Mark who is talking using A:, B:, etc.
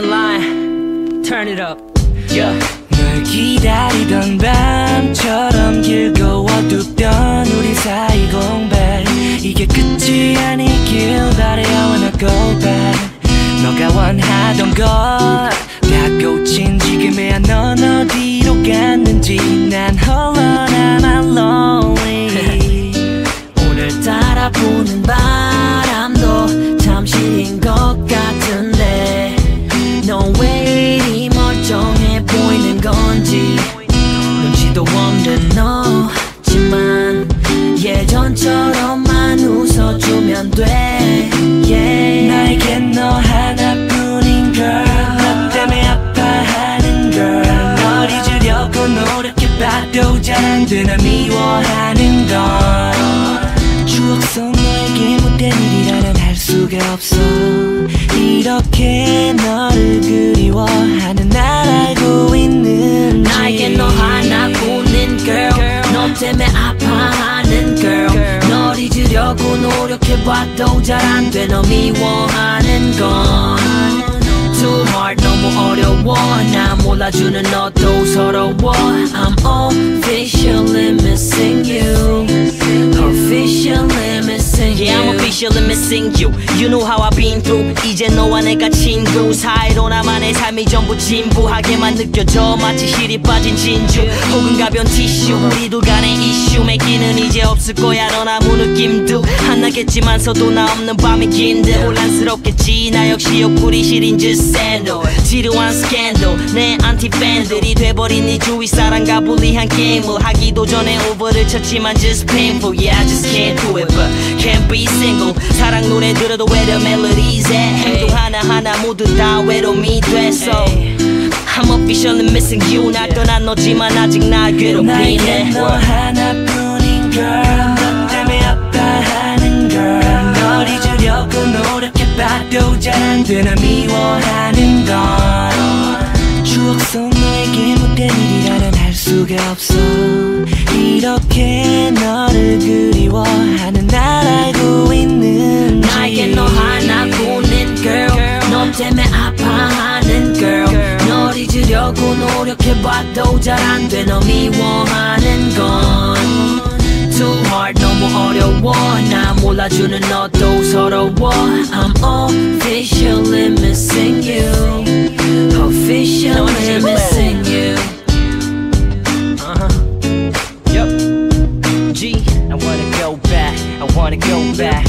A: Turn it up. Yeah.
B: 널 기다리던 밤처럼 길고 어둡던 우리 사이 공백. 이게 끝이 아니길 바래 I wanna go back. 너가 원하던 것다 꽂힌 지금에야 넌 어디로 갔는지. 난 홀로 남아 lonely.
C: 오늘따라 부는 바
B: 되나 미워하는 건 추억 속 너에게 못된 일이라는 할 수가 없어. 이렇게 너를 그리워하는 날 알고 있는지.
C: 나에겐 너 하나뿐인 girl. 너 때문에 아파하는 girl. 널 잊으려고 노력해봐도 잘 안 돼. 너 미워하는 건 Too hard. 너무 어려워. 나 몰라주는 너도 서러워. I'm officially officially missing you.
A: You know how I've been through. 이제 너와 내가 친구. 사이로 나만의 삶이 전부 진부하게만 느껴져. 마치 실이 빠진 진주. 혹은 가벼운 티슈. 우리 둘 간의 이슈. 맺기는 이제 없을 거야. 넌 아무 느낌도 안 나겠지만서도 나 없는 밤이 긴데. 혼란스럽겠지. 나 역시 옆구리 시린 just 샌들 지루한 스캔들 내 안티 팬들이 돼버린 네 주위 사람과 불리한 게임을 하기도 전에 오버를 쳤지만 just painful. Yeah I just can't do it but can't be single 사랑 노래 들어도 melodies at 행동 하나하나 모두 다 외로움이 됐어. I'm officially missing you. 날 떠난 너지만 아직 날 괴롭히네.
B: 너 하나뿐인 girl. 너 때문에 아파하는 girl. 널 잊으려고 노력해봐도 잘 안 되나 미워하는 건 추억 속 너에게 못된 일이라는 할 수가 없어. 이렇게 너를 그리워
C: 잊으려고 노력해봐도 잘 안 돼 너 미워하는 건 Too hard 너무 어려워 나 몰라주는 너도 서러워 I'm officially missing you Officially missing you
A: Uh-huh. Yup. G, I wanna go back. I wanna go back.